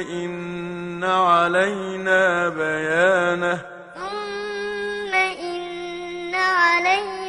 إن علينا بيانه ثم إن علينا